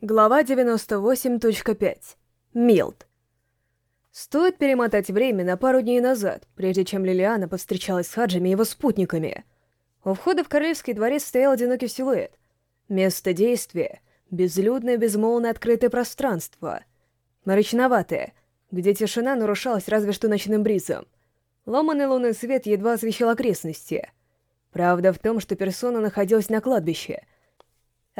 Глава 98.5. Милд. Стоит перемотать время на пару дней назад, прежде чем Лилиана повстречалась с Хаджами и его спутниками. У входа в королевский дворец стоял одинокий силуэт. Место действия — безлюдное, безмолвное открытое пространство. Мрачноватое, где тишина нарушалась разве что ночным бризом. Ломанный лунный свет едва освещал окрестности. Правда в том, что персона находилась на кладбище —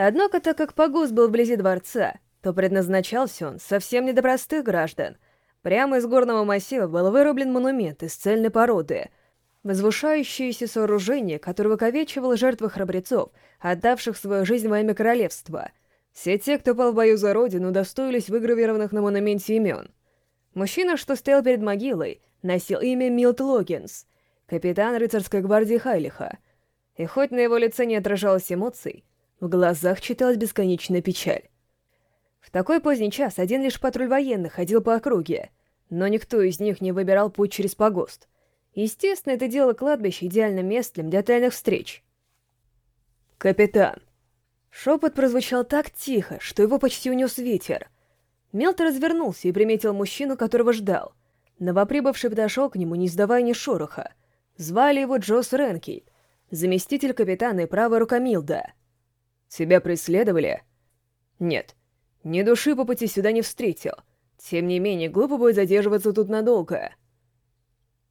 Однако, так как погост был вблизи дворца, то предназначался он совсем не для простых граждан. Прямо из горного массива был вырублен монумент из цельной породы, возвышающееся сооружение, которое выковечивало жертвы храбрецов, отдавших свою жизнь во имя королевства. Все те, кто пал в бою за родину, достоились выгравированных на монументе имен. Мужчина, что стоял перед могилой, носил имя Милт Логинс, капитан рыцарской гвардии Хайлиха. И хоть на его лице не отражалось эмоций, в глазах читалась бесконечная печаль. В такой поздний час один лишь патруль военных ходил по округе, но никто из них не выбирал путь через погост. Естественно, это делало кладбище идеальным местом для тайных встреч. «Капитан!» Шепот прозвучал так тихо, что его почти унес ветер. Мелто развернулся и приметил мужчину, которого ждал. Новоприбывший подошел к нему, не издавая ни шороха. Звали его Джос Ренкейт, заместитель капитана и правая рука Милда. Тебя преследовали? Нет. Ни души по пути сюда не встретил. Тем не менее, глупо будет задерживаться тут надолго.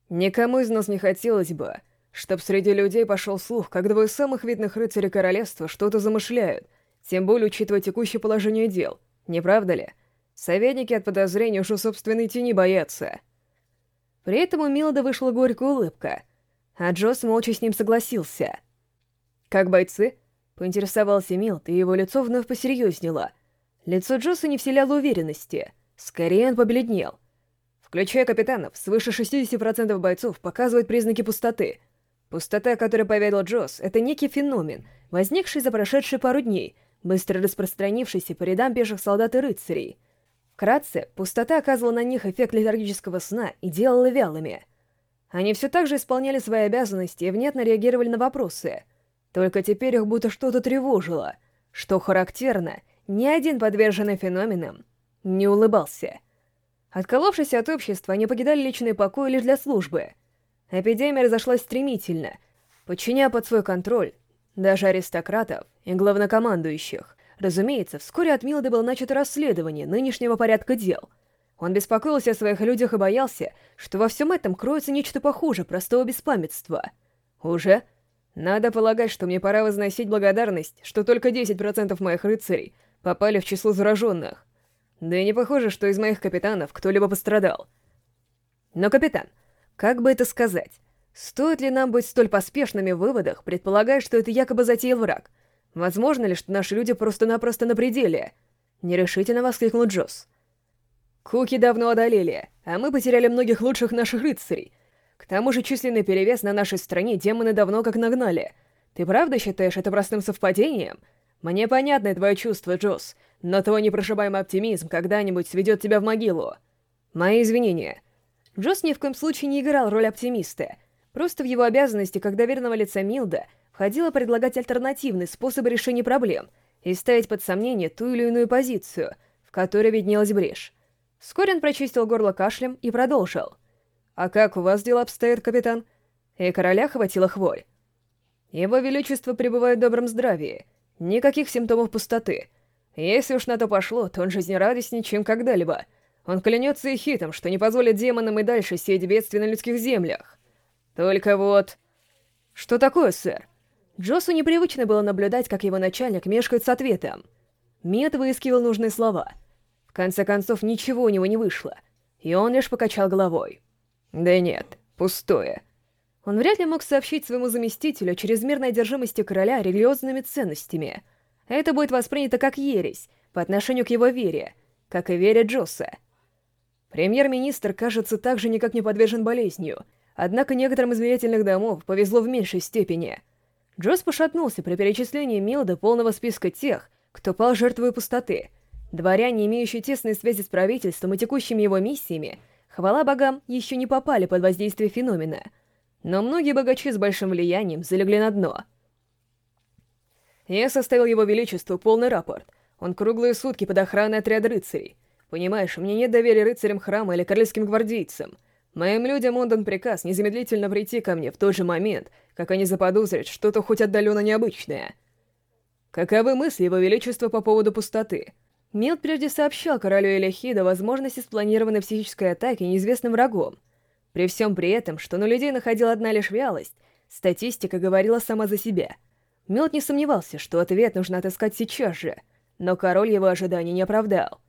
Никому из нас не хотелось бы, чтоб среди людей пошел слух, как двое самых видных рыцарей королевства что-то замышляют, тем более учитывая текущее положение дел, не правда ли? Советники от подозрений уж у собственной тени боятся. При этом у Милода вышла горькая улыбка, а Джос молча с ним согласился. Как бойцы, Поинтересовался Милт, и его лицо вновь посерьезнело. Лицо Джоса не вселяло уверенности. Скорее он побледнел. Включая капитанов, свыше 60% бойцов показывают признаки пустоты. Пустота, о которой поведал Джос, это некий феномен, возникший за прошедшие пару дней, быстро распространившийся по рядам пеших солдат и рыцарей. Вкратце, пустота оказывала на них эффект летаргического сна и делала вялыми. Они все так же исполняли свои обязанности и внятно реагировали на вопросы — только теперь их будто что-то тревожило. Что характерно, ни один подверженный феноменам не улыбался. Отколовшись от общества, они покидали личные покои лишь для службы. Эпидемия разошлась стремительно, подчиняя под свой контроль даже аристократов и главнокомандующих. Разумеется, вскоре от Милды было начато расследование нынешнего порядка дел. Он беспокоился о своих людях и боялся, что во всем этом кроется нечто похуже простого беспамятства. Уже надо полагать, что мне пора возносить благодарность, что только 10% моих рыцарей попали в число зараженных. Да и не похоже, что из моих капитанов кто-либо пострадал. Но, капитан, как бы это сказать? Стоит ли нам быть столь поспешными в выводах, предполагая, что это якобы затеял враг? Возможно ли, что наши люди просто-напросто на пределе? Нерешительно воскликнул Джосс. Куки давно одолели, а мы потеряли многих лучших наших рыцарей, к тому же численный перевес на нашей стране демоны давно как нагнали. Ты правда считаешь это простым совпадением? Мне понятно твое чувство, Джосс, но твой непрошибаемый оптимизм когда-нибудь сведет тебя в могилу. Мои извинения. Джосс ни в коем случае не играл роль оптимиста. Просто в его обязанности, как доверенного лица Милда, входило предлагать альтернативный способ решения проблем и ставить под сомнение ту или иную позицию, в которой виднелась брешь. Вскоре он прочистил горло кашлем и продолжил — «А как у вас дела обстоят, капитан?» И короля хватило хворь. Его Величество пребывает в добром здравии. Никаких симптомов пустоты. Если уж на то пошло, то он жизнерадостнее, чем когда-либо. Он клянется и хитом, что не позволит демонам и дальше сеять бедствие на людских землях. Только вот... Что такое, сэр? Джосу непривычно было наблюдать, как его начальник мешкает с ответом. Мед выискивал нужные слова. В конце концов, ничего у него не вышло, и он лишь покачал головой. Да нет, пустое. Он вряд ли мог сообщить своему заместителю о чрезмерной одержимости короля религиозными ценностями. Это будет воспринято как ересь по отношению к его вере, как и вере Джосса. Премьер-министр, кажется, также никак не подвержен болезнью, однако некоторым из влиятельных домов повезло в меньшей степени. Джосс пошатнулся при перечислении Милда полного списка тех, кто пал жертвой пустоты. Дворяне, имеющие тесные связи с правительством и текущими его миссиями, Хвала богам, еще не попали под воздействие феномена, но многие богачи с большим влиянием залегли на дно. Я составил его величеству полный рапорт. Он круглые сутки под охраной отряда рыцарей. Понимаешь, мне нет доверия рыцарям храма или королевским гвардейцам. Моим людям отдан приказ незамедлительно прийти ко мне в тот же момент, как они заподозрят что-то хоть отдаленно необычное. Каковы мысли Его Величества по поводу пустоты? Милт прежде сообщал королю Элихида возможности спланированной психической атаки неизвестным врагом. При всем при этом, что на людей находила одна лишь вялость, статистика говорила сама за себя. Милт не сомневался, что ответ нужно отыскать сейчас же, но король его ожиданий не оправдал.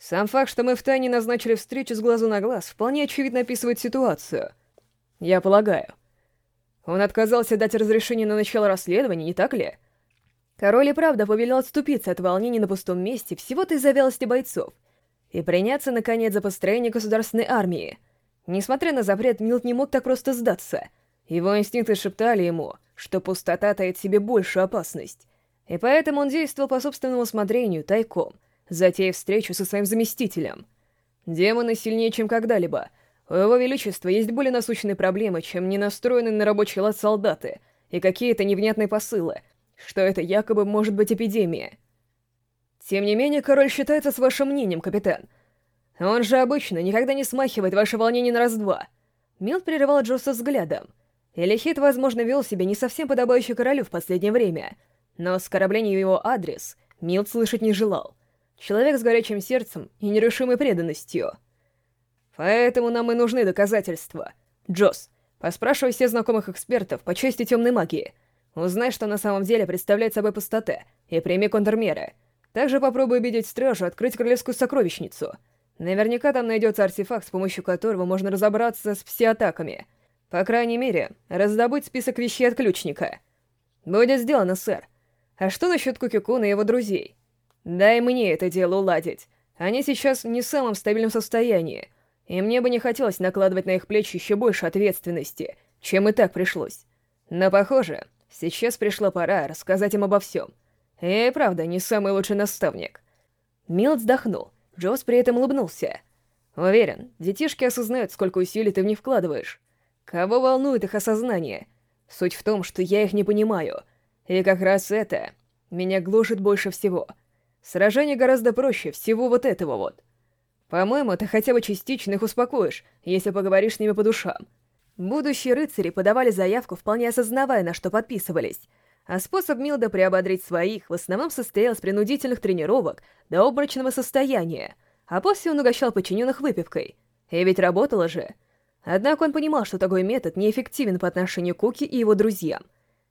Сам факт, что мы втайне назначили встречу с глазу на глаз, вполне очевидно описывает ситуацию. Я полагаю. Он отказался дать разрешение на начало расследования, не так ли? Король и правда повелел отступиться от волнений на пустом месте всего-то из-за вялости бойцов и приняться, наконец, за построение государственной армии. Несмотря на запрет, Милт не мог так просто сдаться. Его инстинкты шептали ему, что пустота таит в себе большую опасность. И поэтому он действовал по собственному усмотрению, тайком, затеяв встречу со своим заместителем. Демоны сильнее, чем когда-либо. У его величества есть более насущные проблемы, чем не настроенные на рабочий лад солдаты и какие-то невнятные посылы — что это якобы может быть эпидемия. Тем не менее, король считается с вашим мнением, капитан. Он же обычно никогда не смахивает ваше волнение на раз-два. Милт прерывал Джоса взглядом. Элихит, возможно, вел себя не совсем подобающе королю в последнее время, но оскорбление в его адрес Милт слышать не желал. Человек с горячим сердцем и нерешимой преданностью. Поэтому нам и нужны доказательства. Джос, поспрашивай всех знакомых экспертов по части темной магии — Узнай, что на самом деле представляет собой пустота, и прими контрмеры. Также попробуй убедить стражу открыть королевскую сокровищницу. Наверняка там найдется артефакт, с помощью которого можно разобраться с пси-атаками. По крайней мере, раздобыть список вещей от ключника. Будет сделано, сэр. А что насчет Кукикуна и его друзей? Дай мне это дело уладить. Они сейчас не в самом стабильном состоянии, и мне бы не хотелось накладывать на их плечи еще больше ответственности, чем и так пришлось. Но, похоже, Сейчас пришла пора рассказать им обо всем. И правда, не самый лучший наставник. Милт вздохнул. Джос при этом улыбнулся. Уверен, детишки осознают, сколько усилий ты в них вкладываешь. Кого волнует их осознание? Суть в том, что я их не понимаю. И как раз это меня глушит больше всего. Сражение гораздо проще всего вот этого вот. По-моему, ты хотя бы частично их успокоишь, если поговоришь с ними по душам. Будущие рыцари подавали заявку, вполне осознавая, на что подписывались. А способ Милда приободрить своих в основном состоял из принудительных тренировок до обморочного состояния, а после он угощал подчиненных выпивкой. И ведь работало же. Однако он понимал, что такой метод неэффективен по отношению к Куки и его друзьям.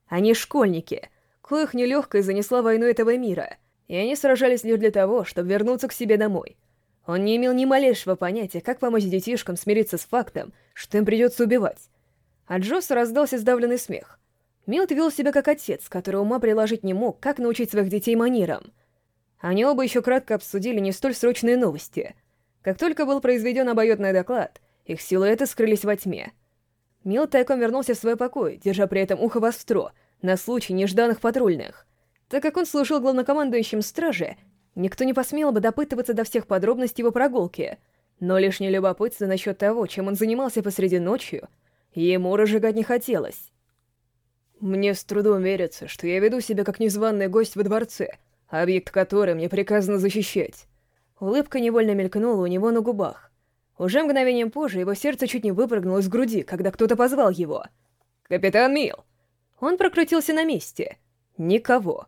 Они школьники, коих нелегкой занесла войну этого мира, и они сражались лишь для того, чтобы вернуться к себе домой — он не имел ни малейшего понятия, как помочь детишкам смириться с фактом, что им придется убивать. А Джосса раздался сдавленный смех. Милт вел себя как отец, который ума приложить не мог, как научить своих детей манерам. Они оба еще кратко обсудили не столь срочные новости. Как только был произведен обоюдный доклад, их силуэты скрылись во тьме. Милт тайком вернулся в свой покой, держа при этом ухо востро, на случай нежданных патрульных. Так как он служил главнокомандующим стражи, Никто не посмел бы допытываться до всех подробностей его прогулки, но лишнее любопытство насчет того, чем он занимался посреди ночью, ему разжигать не хотелось. Мне с трудом верится, что я веду себя как незваный гость во дворце, объект который мне приказано защищать. Улыбка невольно мелькнула у него на губах. Уже мгновением позже его сердце чуть не выпрыгнуло из груди, когда кто-то позвал его. «Капитан Мил!» Он прокрутился на месте. Никого.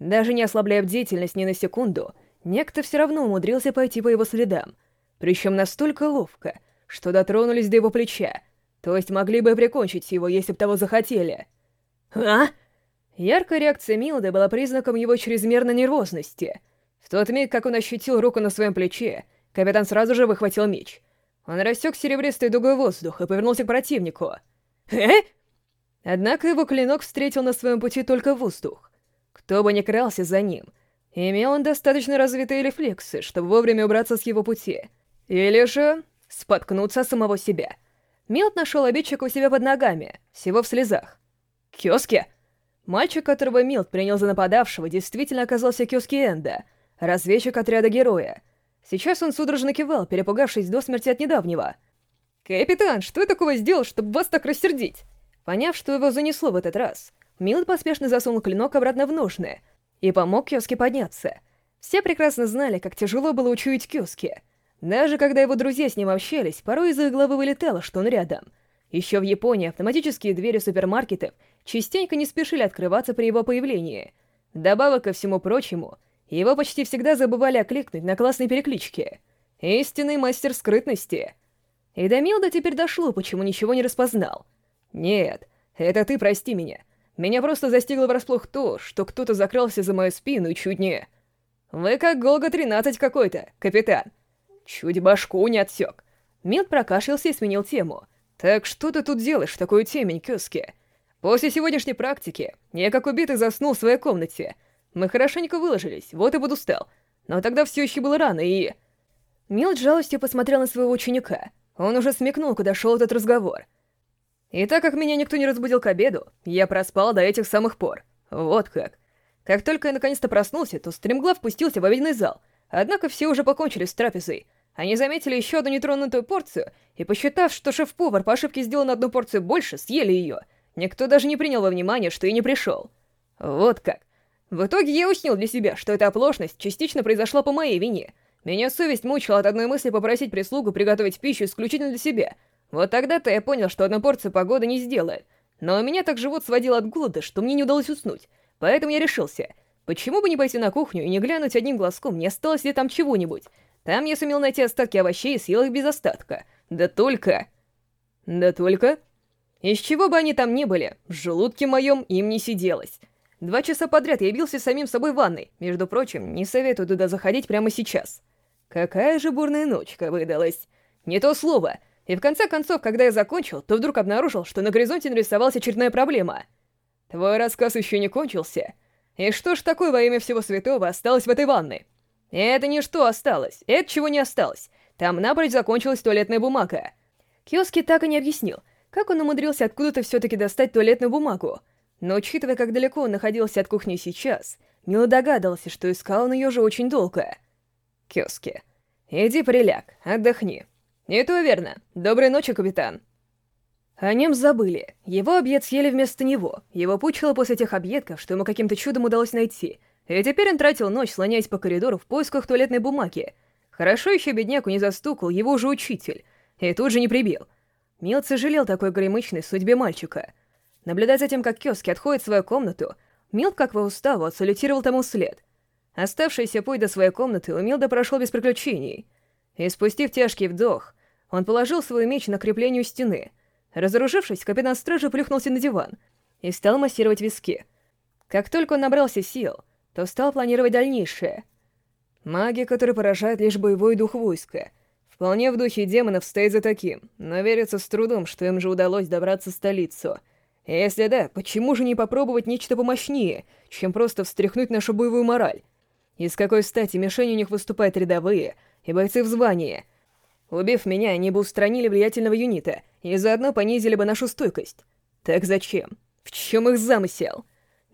Даже не ослабляя бдительность ни на секунду, некто все равно умудрился пойти по его следам, причем настолько ловко, что дотронулись до его плеча, то есть могли бы прикончить его, если бы того захотели. «А?» Яркая реакция Милды была признаком его чрезмерной нервозности. В тот миг, как он ощутил руку на своем плече, капитан сразу же выхватил меч. Он рассек серебристый дугой воздух и повернулся к противнику. «Э?» Однако его клинок встретил на своем пути только воздух. Кто бы ни крался за ним, имел он достаточно развитые рефлексы, чтобы вовремя убраться с его пути. Или же споткнуться самого себя. Милт нашел обидчика у себя под ногами, всего в слезах. Кёски? Мальчик, которого Милт принял за нападавшего, действительно оказался Кёски Энда, разведчик отряда героя. Сейчас он судорожно кивал, перепугавшись до смерти от недавнего. «Капитан, что я такого сделал, чтобы вас так рассердить?» Поняв, что его занесло в этот раз, Милд поспешно засунул клинок обратно в ножны и помог Кёске подняться. Все прекрасно знали, как тяжело было учуять Кёски. Даже когда его друзья с ним общались, порой из их головы вылетало, что он рядом. Еще в Японии автоматические двери супермаркетов частенько не спешили открываться при его появлении. Добавок ко всему прочему, его почти всегда забывали окликнуть на классной перекличке. Истинный мастер скрытности. И до Милда теперь дошло, почему ничего не распознал. Нет, это ты прости меня. Меня просто застигло врасплох то, что кто-то закрался за мою спину и чуть не... Вы как Голга-13 какой-то, капитан. Чуть башку не отсек. Милд прокашлялся и сменил тему. Так что ты тут делаешь в такую темень, Кёски? После сегодняшней практики я как убитый заснул в своей комнате. Мы хорошенько выложились, вот и подустал. Но тогда все еще было рано, и... Милд жалостью посмотрел на своего ученика. Он уже смекнул, куда шел этот разговор. И так как меня никто не разбудил к обеду, я проспал до этих самых пор. Вот как. Как только я наконец-то проснулся, то стремглав спустился в обеденный зал. Однако все уже покончили с трапезой. Они заметили еще одну нетронутую порцию, и посчитав, что шеф-повар по ошибке сделал на одну порцию больше, съели ее. Никто даже не принял во внимание, что и не пришел. Вот как. В итоге я уснил для себя, что эта оплошность частично произошла по моей вине. Меня совесть мучила от одной мысли попросить прислугу приготовить пищу исключительно для себя — вот тогда-то я понял, что одна порция погоды не сделает. Но у меня так живот сводил от голода, что мне не удалось уснуть. Поэтому я решился, почему бы не пойти на кухню и не глянуть одним глазком, не осталось ли там чего-нибудь. Там я сумел найти остатки овощей и съел их без остатка. Да только... Да только... Из чего бы они там ни были, в желудке моем им не сиделось. Два часа подряд я бился самим собой в ванной. Между прочим, не советую туда заходить прямо сейчас. Какая же бурная ночка выдалась. Не то слово — и в конце концов, когда я закончил, то вдруг обнаружил, что на горизонте нарисовалась очередная проблема. Твой рассказ еще не кончился. И что ж такое во имя всего святого осталось в этой ванной? Это не что осталось, это чего не осталось. Там напрочь закончилась туалетная бумага. Киоски так и не объяснил, как он умудрился откуда-то все-таки достать туалетную бумагу. Но учитывая, как далеко он находился от кухни сейчас, Мило догадался, что искал он ее же очень долго. Киоски, иди приляг, отдохни. «И то верно. Доброй ночи, капитан». О нем забыли. Его объед съели вместо него. Его пучило после тех объедков, что ему каким-то чудом удалось найти. И теперь он тратил ночь, слоняясь по коридору в поисках туалетной бумаги. Хорошо еще бедняку не застукал его же учитель. И тут же не прибил. Мил сожалел такой гремычной судьбе мальчика. Наблюдая за тем, как Кёски отходит в свою комнату, Милд, как во уставу, отсалютировал тому след. Оставшийся путь до своей комнаты у Милда прошел без приключений. И спустив тяжкий вдох, он положил свой меч на крепление стены. Разоружившись, капитан стражи плюхнулся на диван и стал массировать виски. Как только он набрался сил, то стал планировать дальнейшее. Магия, которая поражает лишь боевой дух войска. Вполне в духе демонов стоит за таким, но верится с трудом, что им же удалось добраться в столицу. Если да, почему же не попробовать нечто помощнее, чем просто встряхнуть нашу боевую мораль? И с какой стати мишень у них выступают рядовые и бойцы в звании — Убив меня, они бы устранили влиятельного юнита и заодно понизили бы нашу стойкость. Так зачем? В чем их замысел?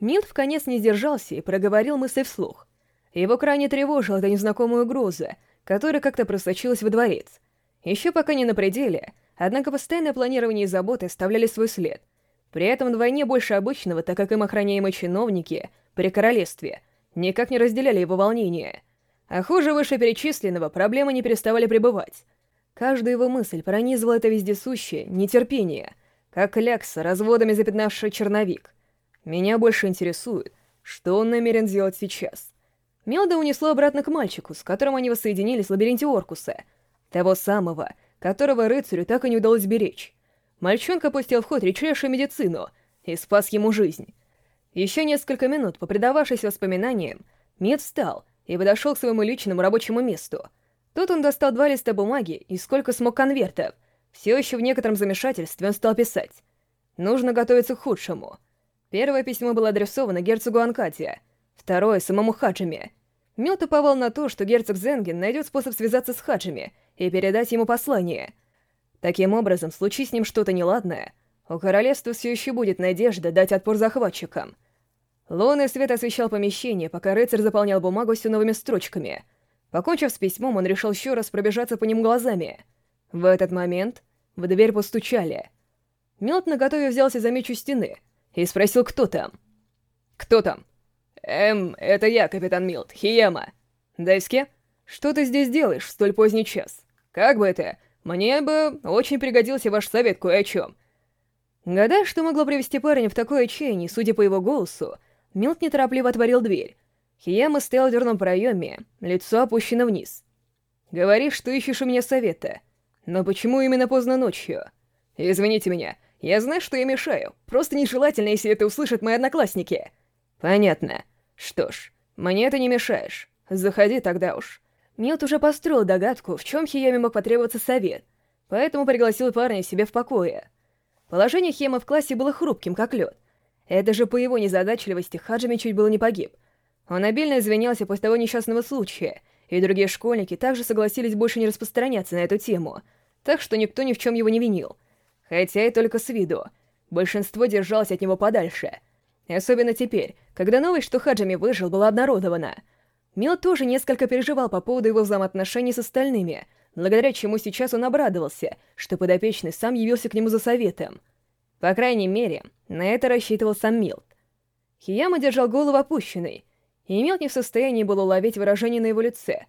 Милт в конец не сдержался и проговорил мысли вслух. Его крайне тревожила эта незнакомая угроза, которая как-то просочилась во дворец. Еще пока не на пределе, однако постоянное планирование и заботы оставляли свой след. При этом вдвойне больше обычного, так как им охраняемые чиновники при королевстве никак не разделяли его волнения. А хуже вышеперечисленного проблемы не переставали пребывать. Каждая его мысль пронизывала это вездесущее нетерпение, как лякса, разводами запятнавший черновик. Меня больше интересует, что он намерен сделать сейчас. Мелда унесло обратно к мальчику, с которым они воссоединились в лабиринте Оркуса, того самого, которого рыцарю так и не удалось беречь. Мальчонка пустил в ход редчайшую медицину и спас ему жизнь. Еще несколько минут, попредававшись воспоминаниям, Мед встал и подошел к своему личному рабочему месту — Тут он достал два листа бумаги и сколько смог конвертов. Все еще в некотором замешательстве он стал писать. Нужно готовиться к худшему. Первое письмо было адресовано герцогу Анкатия, второе — самому Хаджиме. Мил туповал на то, что герцог Зенген найдет способ связаться с Хаджими и передать ему послание. Таким образом, случись с ним что-то неладное, у королевства все еще будет надежда дать отпор захватчикам. Лунный свет освещал помещение, пока рыцарь заполнял бумагу все новыми строчками — Покончив с письмом, он решил еще раз пробежаться по ним глазами. В этот момент в дверь постучали. Милт наготове взялся за меч у стены и спросил, кто там. «Кто там?» «Эм, это я, капитан Милт, Хиема». Дайске, что ты здесь делаешь в столь поздний час? Как бы это? Мне бы очень пригодился ваш совет кое о чем. Гадая, что могло привести парня в такое отчаяние, судя по его голосу, Милт неторопливо отворил дверь. Хияма стоял в дверном проеме, лицо опущено вниз. «Говоришь, что ищешь у меня совета. Но почему именно поздно ночью? Извините меня, я знаю, что я мешаю. Просто нежелательно, если это услышат мои одноклассники». «Понятно. Что ж, мне это не мешаешь. Заходи тогда уж». Милт уже построил догадку, в чем Хияме мог потребоваться совет, поэтому пригласил парня себе в покое. Положение Хема в классе было хрупким, как лед. Это же по его незадачливости Хаджими чуть было не погиб. Он обильно извинялся после того несчастного случая, и другие школьники также согласились больше не распространяться на эту тему, так что никто ни в чем его не винил. Хотя и только с виду. Большинство держалось от него подальше. Особенно теперь, когда новость, что Хаджими выжил, была обнародована — Мил тоже несколько переживал по поводу его взаимоотношений с остальными, благодаря чему сейчас он обрадовался, что подопечный сам явился к нему за советом. По крайней мере, на это рассчитывал сам Милт. Хияма держал голову опущенной, и Милт не в состоянии был уловить выражение на его лице.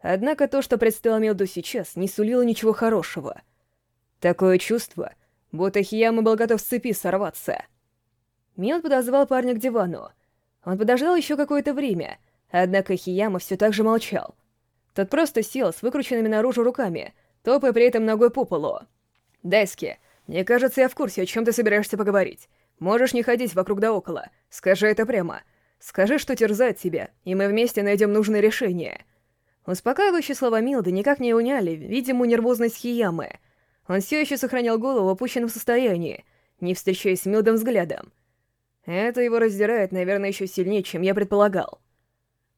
Однако то, что предстояло Милду сейчас, не сулило ничего хорошего. Такое чувство, будто Хияма был готов с цепи сорваться. Милт подозвал парня к дивану. Он подождал еще какое-то время — Однако Хияма все так же молчал. Тот просто сел с выкрученными наружу руками, топая при этом ногой по полу. «Дайски, мне кажется, я в курсе, о чем ты собираешься поговорить. Можешь не ходить вокруг да около. Скажи это прямо. Скажи, что терзает тебя, и мы вместе найдем нужное решение». Успокаивающие слова Милды никак не уняли, видимо, нервозность Хиямы. Он все еще сохранял голову в опущенном состоянии, не встречаясь с Милдом взглядом. Это его раздирает, наверное, еще сильнее, чем я предполагал.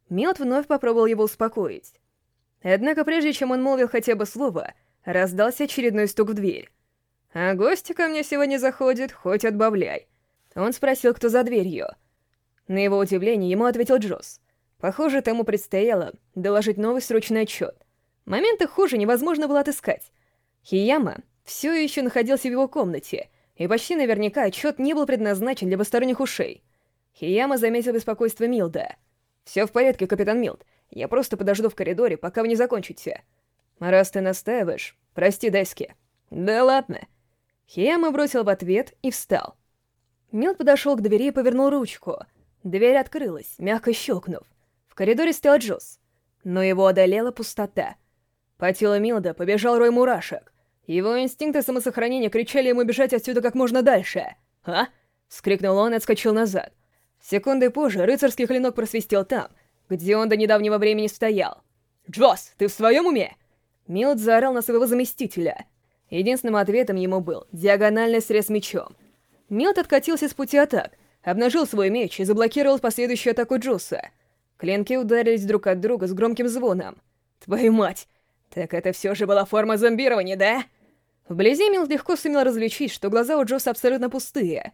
Милт вновь попробовал его успокоить. Однако прежде чем он молвил хотя бы слово, раздался очередной стук в дверь. «А гости ко мне сегодня заходят, хоть отбавляй». Он спросил, кто за дверью. На его удивление ему ответил Джосс. Похоже, тому предстояло доложить новый срочный отчет. Моменты хуже невозможно было отыскать. Хияма все еще находился в его комнате, и почти наверняка отчет не был предназначен для посторонних ушей. Хияма заметил беспокойство Милда — «Все в порядке, капитан Милт. Я просто подожду в коридоре, пока вы не закончите». «Раз ты настаиваешь, прости, Дайски». «Да ладно». Хияма бросил в ответ и встал. Милт подошел к двери и повернул ручку. Дверь открылась, мягко щелкнув. В коридоре стоял Джосс, но его одолела пустота. По телу Милда побежал рой мурашек. Его инстинкты самосохранения кричали ему бежать отсюда как можно дальше. «А?» — скрикнул он и отскочил назад. Секунды позже рыцарский клинок просвистел там, где он до недавнего времени стоял. «Джосс, ты в своем уме?» Милд заорал на своего заместителя. Единственным ответом ему был диагональный срез мечом. Милд откатился с пути атак, обнажил свой меч и заблокировал последующую атаку Джосса. Клинки ударились друг от друга с громким звоном. «Твою мать! Так это все же была форма зомбирования, да?» Вблизи Милд легко сумел различить, что глаза у Джосса абсолютно пустые.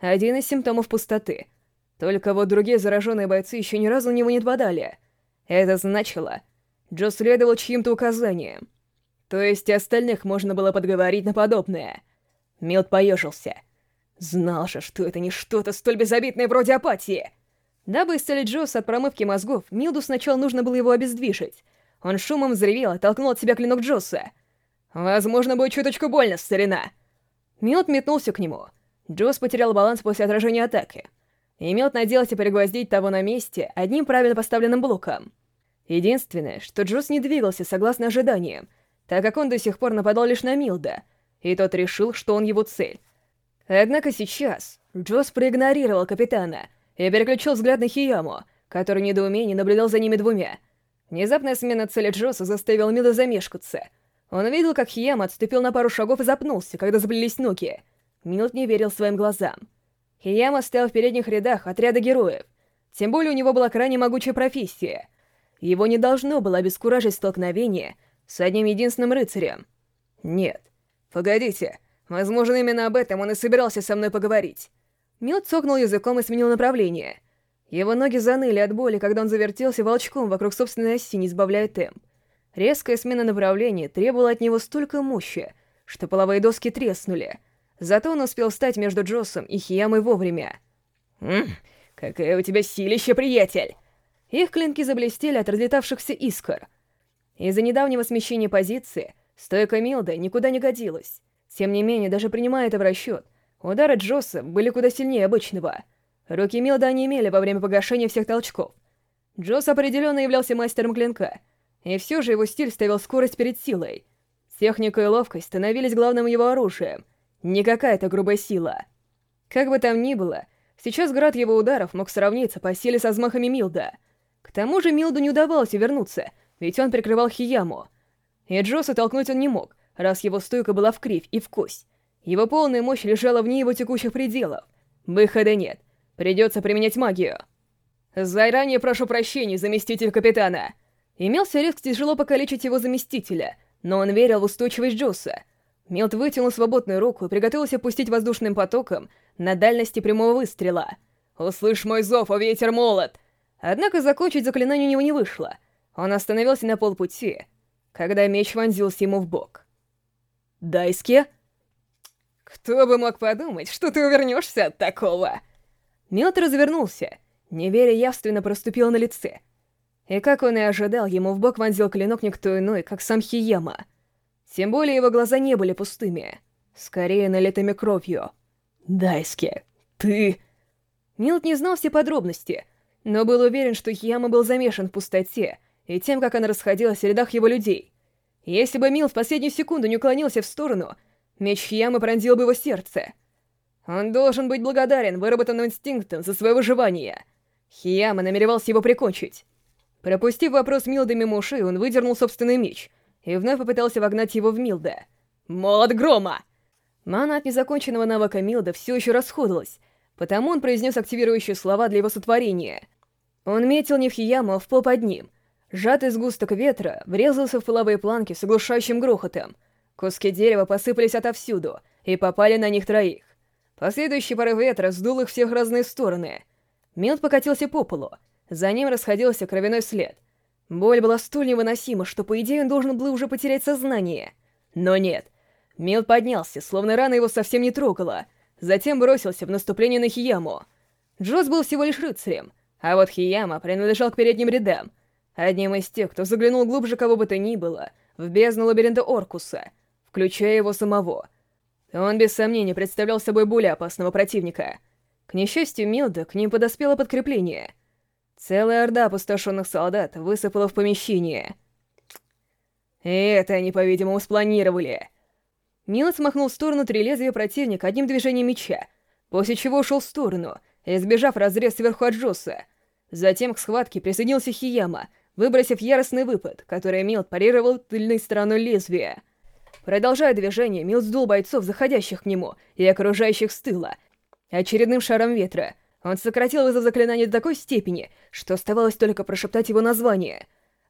Один из симптомов пустоты — только вот другие зараженные бойцы еще ни разу на него не нападали. Это значило, Джо следовал чьим-то указаниям. То есть остальных можно было подговорить на подобное. Милт поежился. Знал же, что это не что-то столь безобидное вроде апатии. Дабы исцелить Джосса от промывки мозгов, Милду сначала нужно было его обездвижить. Он шумом взревел и толкнул от себя клинок Джосса. «Возможно, будет чуточку больно, старина!» Милт метнулся к нему. Джосс потерял баланс после отражения атаки и наделать и пригвоздить того на месте одним правильно поставленным блоком. Единственное, что Джус не двигался согласно ожиданиям, так как он до сих пор нападал лишь на Милда, и тот решил, что он его цель. Однако сейчас Джос проигнорировал капитана и переключил взгляд на Хияму, который недоумение наблюдал за ними двумя. Внезапная смена цели Джоса заставила Милда замешкаться. Он увидел, как Хияма отступил на пару шагов и запнулся, когда заплелись ноги. Милд не верил своим глазам. Хияма стоял в передних рядах отряда героев. Тем более у него была крайне могучая профессия. Его не должно было обескуражить столкновение с одним единственным рыцарем. Нет. Погодите. Возможно, именно об этом он и собирался со мной поговорить. Милт цокнул языком и сменил направление. Его ноги заныли от боли, когда он завертелся волчком вокруг собственной оси, не сбавляя темп. Резкая смена направления требовала от него столько мощи, что половые доски треснули — Зато он успел встать между Джоссом и Хиямой вовремя. «Ммм, какая у тебя силища, приятель!» Их клинки заблестели от разлетавшихся искр. Из-за недавнего смещения позиции стойка Милда никуда не годилась. Тем не менее, даже принимая это в расчет, удары Джосса были куда сильнее обычного. Руки Милда не имели во время погашения всех толчков. Джосс определенно являлся мастером клинка, и все же его стиль ставил скорость перед силой. Техника и ловкость становились главным его оружием, не какая-то грубая сила. Как бы там ни было, сейчас град его ударов мог сравниться по силе со взмахами Милда. К тому же Милду не удавалось вернуться, ведь он прикрывал Хияму. И Джоса толкнуть он не мог, раз его стойка была в кривь и в кость. Его полная мощь лежала вне его текущих пределов. Выхода нет. Придется применять магию. Заранее прошу прощения, заместитель капитана. Имелся риск тяжело покалечить его заместителя, но он верил в устойчивость Джоса. Милт вытянул свободную руку и приготовился опустить воздушным потоком на дальности прямого выстрела. «Услышь мой зов, о ветер молот!» Однако закончить заклинание у него не вышло. Он остановился на полпути, когда меч вонзился ему в бок. «Дайске?» «Кто бы мог подумать, что ты увернешься от такого?» Милт развернулся. Неверие явственно проступило на лице. И как он и ожидал, ему в бок вонзил клинок никто иной, как сам Хияма. Тем более его глаза не были пустыми. Скорее, налитыми кровью. «Дайске, ты...» Милт не знал все подробности, но был уверен, что Хияма был замешан в пустоте и тем, как она расходилась в рядах его людей. Если бы Мил в последнюю секунду не уклонился в сторону, меч Хиямы пронзил бы его сердце. Он должен быть благодарен выработанным инстинктом за свое выживание. Хияма намеревался его прикончить. Пропустив вопрос Милда мимо ушей, он выдернул собственный меч и вновь попытался вогнать его в Милда. «Молот грома!» Мана от незаконченного навыка Милда все еще расходовалась, потому он произнес активирующие слова для его сотворения. Он метил не в Хияму, а в пол под ним. Сжатый сгусток ветра врезался в половые планки с оглушающим грохотом. Куски дерева посыпались отовсюду и попали на них троих. Последующий порыв ветра сдул их всех в разные стороны. Милд покатился по полу, за ним расходился кровяной след. Боль была столь невыносима, что, по идее, он должен был уже потерять сознание. Но нет. Милд поднялся, словно рана его совсем не трогала, затем бросился в наступление на Хияму. Джос был всего лишь рыцарем, а вот Хияма принадлежал к передним рядам, одним из тех, кто заглянул глубже кого бы то ни было, в бездну лабиринта Оркуса, включая его самого. Он без сомнения представлял собой более опасного противника. К несчастью Милда, к ним подоспело подкрепление — Целая орда опустошенных солдат высыпала в помещение. И это они, по-видимому, спланировали. Милот смахнул в сторону три лезвия противника одним движением меча, после чего ушел в сторону, избежав разрез сверху от Джосса. Затем к схватке присоединился Хияма, выбросив яростный выпад, который Милт парировал тыльной стороной лезвия. Продолжая движение, Милт сдул бойцов, заходящих к нему, и окружающих с тыла, очередным шаром ветра — он сократил вызов заклинания до такой степени, что оставалось только прошептать его название.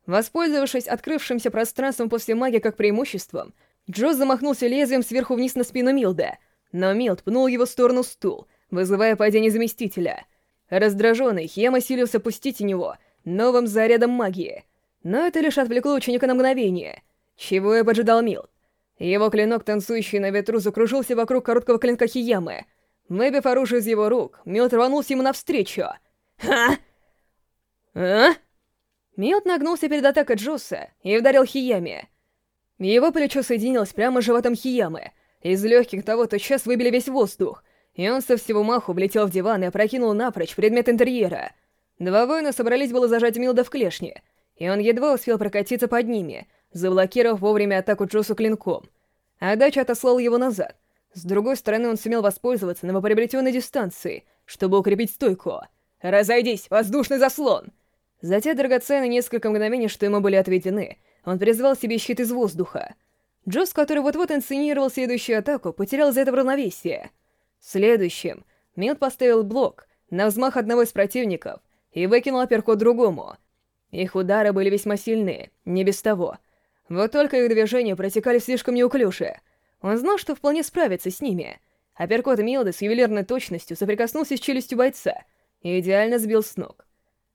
Воспользовавшись открывшимся пространством после магии как преимуществом, Джо замахнулся лезвием сверху вниз на спину Милда, но Милд пнул его в сторону стул, вызывая падение заместителя. Раздраженный, Хем осилился пустить в него новым зарядом магии. Но это лишь отвлекло ученика на мгновение. Чего я поджидал Милд? Его клинок, танцующий на ветру, закружился вокруг короткого клинка Хиямы — Выбив оружие из его рук, Милт рванулся ему навстречу. «Ха!» «А?» Милт нагнулся перед атакой Джуса и ударил Хиями. Его плечо соединилось прямо с животом Хиямы. Из легких того тотчас выбили весь воздух, и он со всего маху влетел в диван и опрокинул напрочь предмет интерьера. Два воина собрались было зажать Милда в клешне, и он едва успел прокатиться под ними, заблокировав вовремя атаку Джосу клинком. А дача отослал его назад — с другой стороны, он сумел воспользоваться новоприобретенной дистанцией, чтобы укрепить стойку. «Разойдись, воздушный заслон!» За те драгоценные несколько мгновений, что ему были отведены, он призвал себе щит из воздуха. Джос, который вот-вот инсценировал следующую атаку, потерял из-за этого равновесие. Следующим Милт поставил блок на взмах одного из противников и выкинул апперкот другому. Их удары были весьма сильны, не без того. Вот только их движения протекали слишком неуклюже — он знал, что вполне справится с ними. Апперкот Милда с ювелирной точностью соприкоснулся с челюстью бойца и идеально сбил с ног.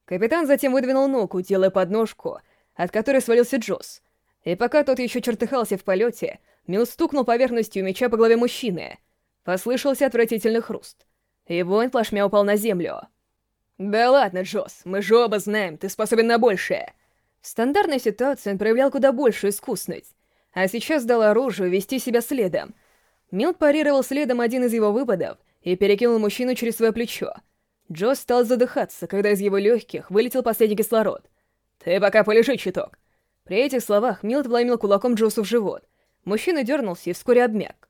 Капитан затем выдвинул ногу, делая подножку, от которой свалился Джосс. И пока тот еще чертыхался в полете, Мил стукнул поверхностью меча по голове мужчины. Послышался отвратительный хруст. И воин плашмя упал на землю. Да ладно, Джосс, мы же оба знаем, ты способен на большее. В стандартной ситуации он проявлял куда большую искусность, а сейчас дал оружию вести себя следом. Милт парировал следом один из его выпадов и перекинул мужчину через свое плечо. Джосс стал задыхаться, когда из его легких вылетел последний кислород. «Ты пока полежи чуток». При этих словах Милт вломил кулаком Джоссу в живот. Мужчина дернулся и вскоре обмяк.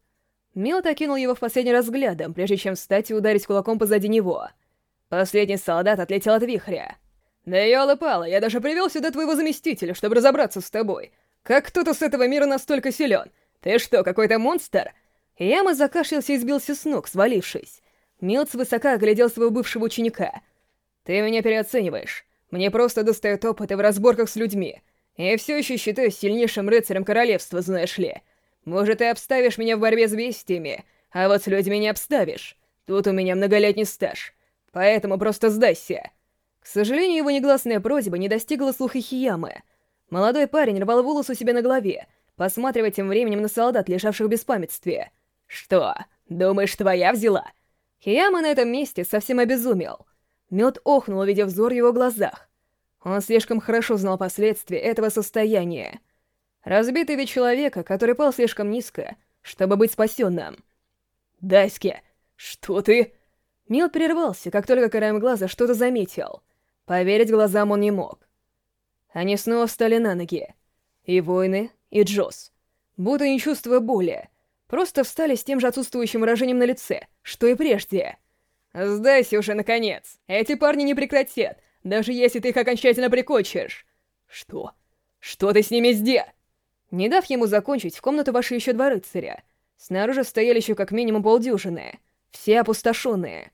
Милт окинул его в последний раз взглядом, прежде чем встать и ударить кулаком позади него. Последний солдат отлетел от вихря. «Да ёлы-палы, я даже привел сюда твоего заместителя, чтобы разобраться с тобой. Как кто-то с этого мира настолько силен? Ты что, какой-то монстр?» Яма закашлялся и сбился с ног, свалившись. Милт высока оглядел своего бывшего ученика. «Ты меня переоцениваешь. Мне просто достает опыта в разборках с людьми. Я все еще считаю сильнейшим рыцарем королевства, знаешь ли. Может, ты обставишь меня в борьбе с бестиями, а вот с людьми не обставишь. Тут у меня многолетний стаж. Поэтому просто сдайся». К сожалению, его негласная просьба не достигла слуха Хиямы. Молодой парень рвал волосы у себя на голове, посматривая тем временем на солдат, лежавших в беспамятстве. «Что, думаешь, твоя взяла?» Хияма на этом месте совсем обезумел. Мед охнул, увидев взор в его глазах. Он слишком хорошо знал последствия этого состояния. Разбитый вид человека, который пал слишком низко, чтобы быть спасенным. «Дайски, что ты...» Мил прервался, как только краем глаза что-то заметил. Поверить глазам он не мог. Они снова встали на ноги. И воины, и Джос. Будто не чувствуя боли, просто встали с тем же отсутствующим выражением на лице, что и прежде. «Сдайся уже, наконец! Эти парни не прекратят, даже если ты их окончательно прикончишь!» «Что? Что ты с ними сделал?» Не дав ему закончить, в комнату вошли еще два рыцаря. Снаружи стояли еще как минимум полдюжины, все опустошенные.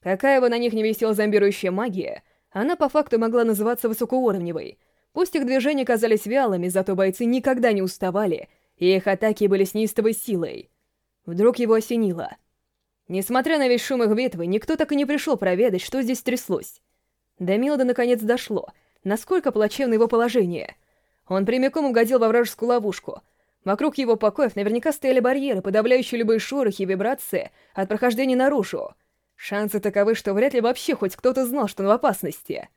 Какая бы на них ни висела зомбирующая магия, она по факту могла называться высокоуровневой. Пусть их движения казались вялыми, зато бойцы никогда не уставали и их атаки были с неистовой силой. Вдруг его осенило. Несмотря на весь шум их битвы, никто так и не пришел проведать, что здесь тряслось. До Милода наконец дошло, насколько плачевно его положение. Он прямиком угодил во вражескую ловушку. Вокруг его покоев наверняка стояли барьеры, подавляющие любые шорохи и вибрации от прохождения наружу. Шансы таковы, что вряд ли вообще хоть кто-то знал, что он в опасности.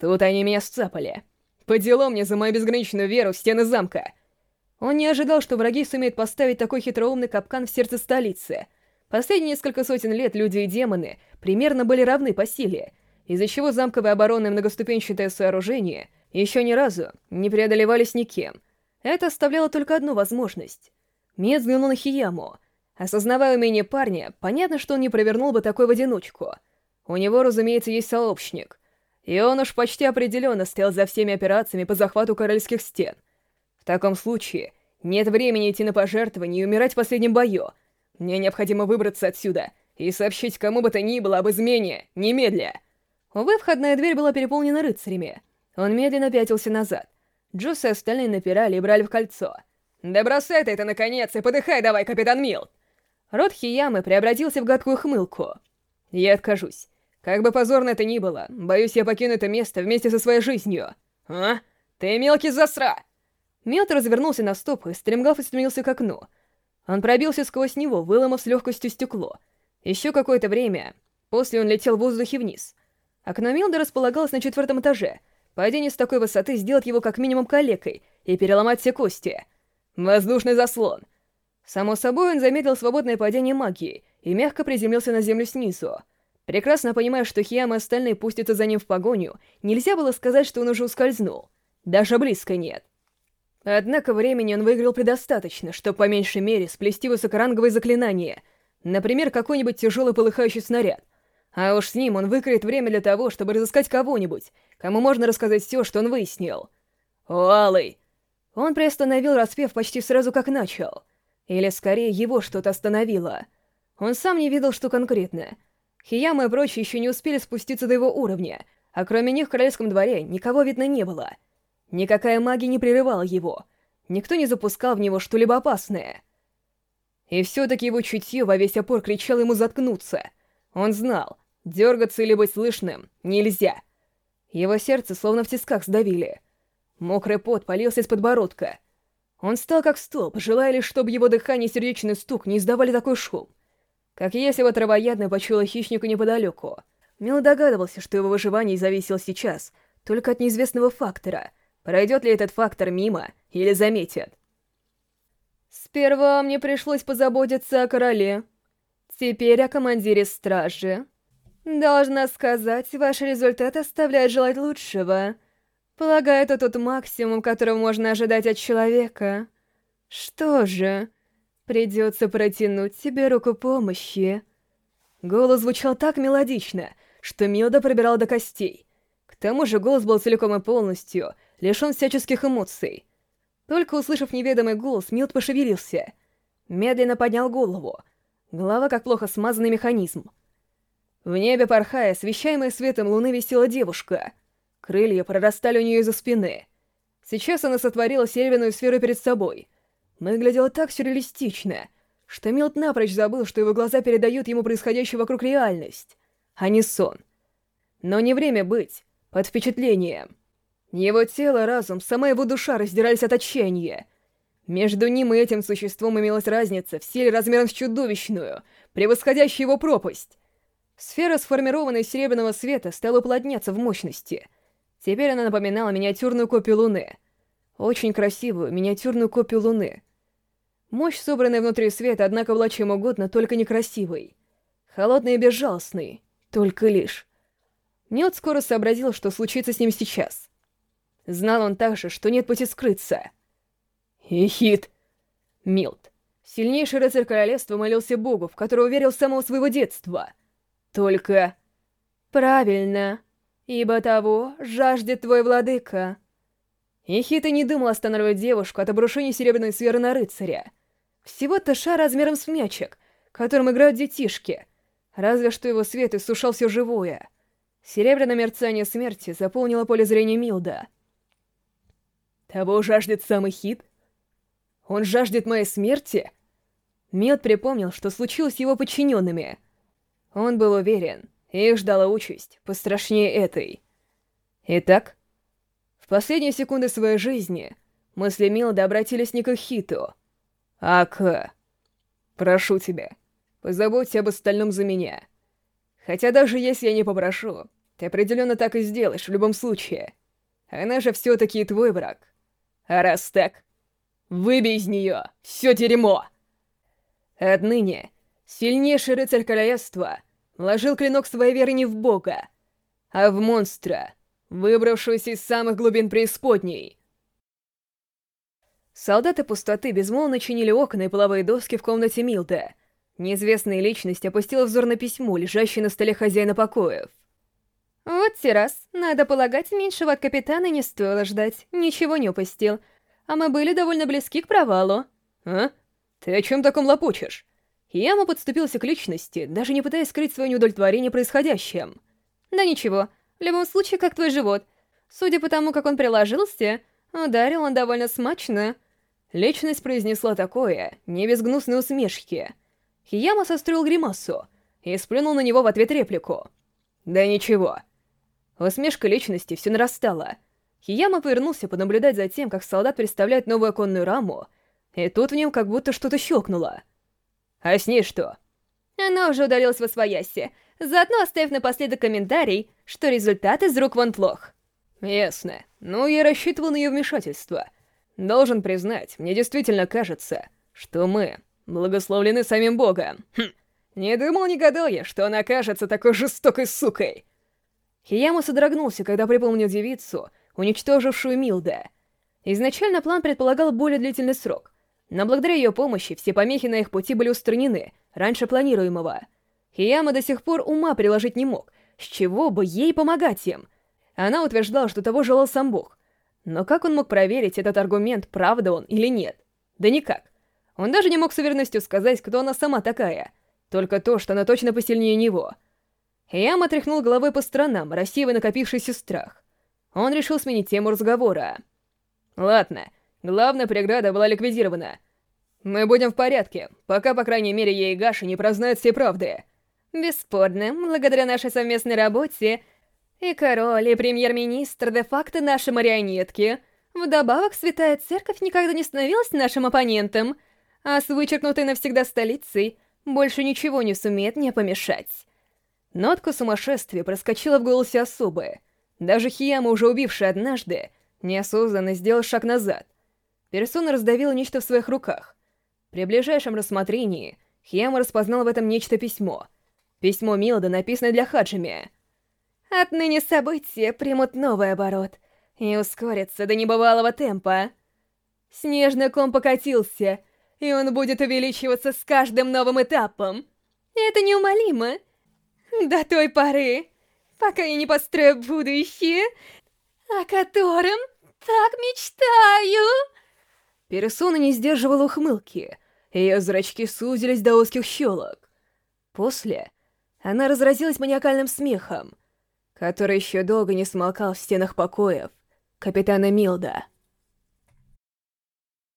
Тут они меня сцапали. По делу мне за мою безграничную веру в стены замка — он не ожидал, что враги сумеют поставить такой хитроумный капкан в сердце столицы. Последние несколько сотен лет люди и демоны примерно были равны по силе, из-за чего замковое оборонное многоступенчатое сооружение еще ни разу не преодолевались никем. Это оставляло только одну возможность. Мия взглянул на Хияму. Осознавая умение парня, понятно, что он не провернул бы такой в одиночку. У него, разумеется, есть сообщник. И он уж почти определенно стоял за всеми операциями по захвату королевских стен. В таком случае нет времени идти на пожертвования и умирать в последнем бою. Мне необходимо выбраться отсюда и сообщить кому бы то ни было об измене, немедля. Увы, входная дверь была переполнена рыцарями. Он медленно пятился назад. Джус и остальные напирали и брали в кольцо. «Да бросай ты это, наконец, и подыхай давай, капитан Милт!» Рот Хиямы преобратился в гадкую хмылку. «Я откажусь. Как бы позорно это ни было, боюсь, я покину это место вместе со своей жизнью». «А? Ты мелкий засра!» Мед развернулся на стоп и стремглав устремился к окну. Он пробился сквозь него, выломав с легкостью стекло. Еще какое-то время, после он летел в воздухе вниз. Окно Милда располагалось на четвертом этаже. Падение с такой высоты сделать его как минимум калекой и переломать все кости. Воздушный заслон. Само собой, он заметил свободное падение магии и мягко приземлился на землю снизу. Прекрасно понимая, что Хиам и остальные пустятся за ним в погоню, нельзя было сказать, что он уже ускользнул. Даже близко нет. Однако времени он выиграл предостаточно, чтобы по меньшей мере сплести высокоранговые заклинания, например, какой-нибудь тяжелый полыхающий снаряд. А уж с ним он выкроет время для того, чтобы разыскать кого-нибудь, кому можно рассказать все, что он выяснил. «О, Алый!» Он приостановил распев почти сразу, как начал. Или, скорее, его что-то остановило. Он сам не видел, что конкретно. Хияма и прочие еще не успели спуститься до его уровня, а кроме них в королевском дворе никого видно не было — Никакая магия не прерывала его. Никто не запускал в него что-либо опасное. И все-таки его чутье во весь опор кричало ему заткнуться. Он знал, дергаться или быть слышным нельзя. Его сердце словно в тисках сдавили. Мокрый пот полился из подбородка. Он стал как столб, желая лишь, чтобы его дыхание и сердечный стук не издавали такой шум. Как если бы травоядный почуяла хищника неподалеку. Мил догадывался, что его выживание зависело сейчас только от неизвестного фактора. Пройдет ли этот фактор мимо или заметят? Сперва мне пришлось позаботиться о короле. Теперь о командире стражи. Должна сказать, ваш результат оставляет желать лучшего. Полагаю, это тот максимум, которого можно ожидать от человека. Что же, придется протянуть тебе руку помощи. Голос звучал так мелодично, что Милда пробирал до костей. К тому же голос был целиком и полностью лишен всяческих эмоций. Только услышав неведомый голос, Милд пошевелился. Медленно поднял голову. Голова как плохо смазанный механизм. В небе порхая, освещаемая светом луны, висела девушка. Крылья прорастали у нее из-за спины. Сейчас она сотворила серебряную сферу перед собой. Выглядела так сюрреалистично, что Милт напрочь забыл, что его глаза передают ему происходящую вокруг реальность, а не сон. Но не время быть под впечатлением. Его тело, разум, сама его душа раздирались от отчаяния. Между ним и этим существом имелась разница в силе размером с чудовищную, превосходящую его пропасть. Сфера, сформированная из серебряного света, стала уплотняться в мощности. Теперь она напоминала миниатюрную копию Луны. Очень красивую миниатюрную копию Луны. Мощь, собранная внутри света, однако была чем угодно, только некрасивой. Холодный и безжалостный, только лишь. Нед скоро сообразил, что случится с ним сейчас. Знал он также, что нет пути скрыться. Ихит. Милт. Сильнейший рыцарь королевства молился Богу, в которого верил с самого своего детства — только... Правильно, ибо того жаждет твой владыка. Ихита не думал останавливать девушку от обрушения серебряной сферы на рыцаря. Всего-то шар размером с мячик, которым играют детишки. Разве что его свет иссушал все живое. Серебряное мерцание смерти заполнило поле зрения Милда. Того жаждет самый хит? Он жаждет моей смерти? Милд припомнил, что случилось с его подчиненными — он был уверен, их ждала участь, пострашнее этой. Итак, в последние секунды своей жизни мысли Милда обратились не к Хиту, а к... «Прошу тебя, позаботься об остальном за меня. Хотя даже если я не попрошу, ты определенно так и сделаешь в любом случае. Она же все-таки твой враг. А раз так, выбей из нее все дерьмо!» Отныне сильнейший рыцарь королевства вложил клинок своей веры не в бога, а в монстра, выбравшегося из самых глубин преисподней. Солдаты пустоты безмолвно чинили окна и половые доски в комнате Милда. Неизвестная личность опустила взор на письмо, лежащее на столе хозяина покоев. «Вот террас. Надо полагать, меньшего от капитана не стоило ждать. Ничего не упустил. А мы были довольно близки к провалу». «А? Ты о чем таком лопочешь? Яма подступился к личности, даже не пытаясь скрыть свое неудовлетворение происходящим. «Да ничего, в любом случае, как твой живот. Судя по тому, как он приложился, ударил он довольно смачно». Личность произнесла такое, не без гнусной усмешки. Хияма состроил гримасу и сплюнул на него в ответ реплику. «Да ничего». Усмешка личности все нарастала. Хияма повернулся понаблюдать за тем, как солдат представляет новую оконную раму, и тут в нем как будто что-то щелкнуло — а с ней что? Она уже удалилась во свояси, заодно оставив напоследок комментарий, что результат из рук вон плох. Ясно. Ну, я рассчитывал на ее вмешательство. Должен признать, мне действительно кажется, что мы благословлены самим Богом. Хм. Не думал, не гадал я, что она окажется такой жестокой сукой. Хияма содрогнулся, когда припомнил девицу, уничтожившую Милда. Изначально план предполагал более длительный срок, но благодаря ее помощи все помехи на их пути были устранены, раньше планируемого. Хияма до сих пор ума приложить не мог, с чего бы ей помогать им. Она утверждала, что того желал сам Бог. Но как он мог проверить этот аргумент, правда он или нет? Да никак. Он даже не мог с уверенностью сказать, кто она сама такая. Только то, что она точно посильнее него. Хияма тряхнул головой по сторонам, рассеивая накопившийся страх. Он решил сменить тему разговора. «Ладно, главная преграда была ликвидирована. Мы будем в порядке, пока, по крайней мере, я и Гаша не прознают все правды. Бесспорно, благодаря нашей совместной работе, и король, и премьер-министр де-факто наши марионетки. Вдобавок, Святая Церковь никогда не становилась нашим оппонентом, а с вычеркнутой навсегда столицей больше ничего не сумеет мне помешать. Нотка сумасшествия проскочила в голосе особы. Даже Хияма, уже убивший однажды, неосознанно сделал шаг назад. Персона раздавила нечто в своих руках. При ближайшем рассмотрении Хияма распознал в этом нечто письмо. Письмо Милда, написанное для Хаджими. «Отныне события примут новый оборот и ускорятся до небывалого темпа. Снежный ком покатился, и он будет увеличиваться с каждым новым этапом. Это неумолимо. До той поры, пока я не построю будущее, о котором так мечтаю. Персона не сдерживала ухмылки. Ее зрачки сузились до узких щелок. После она разразилась маниакальным смехом, который еще долго не смолкал в стенах покоев капитана Милда.